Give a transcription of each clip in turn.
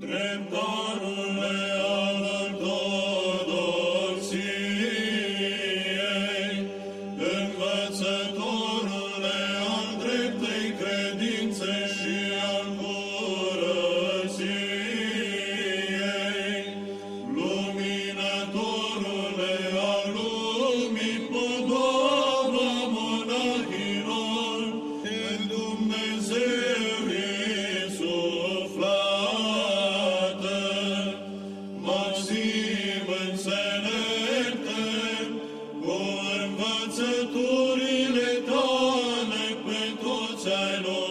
Dreptorule toți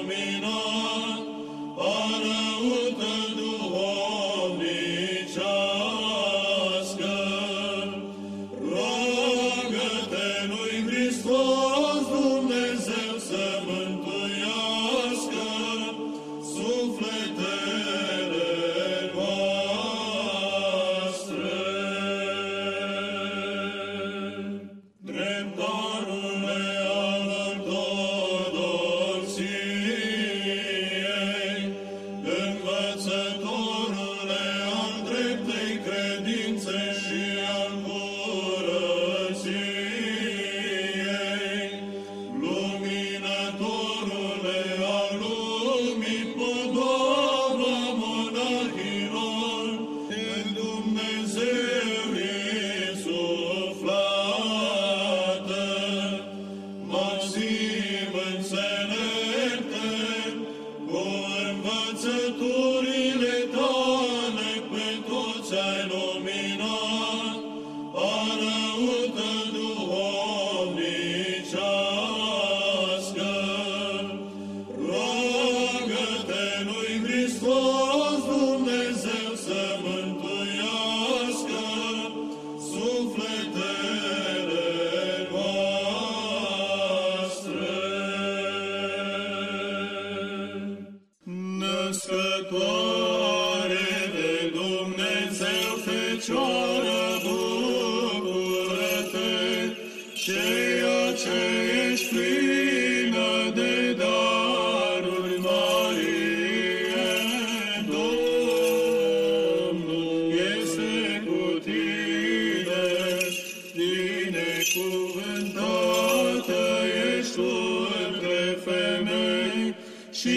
născătoare de Dumnezeu Fecioară, bucură-te, ceea ce ești plină de daruri, Marie, Domnul este cu tine, binecuvântată ești tu între femei și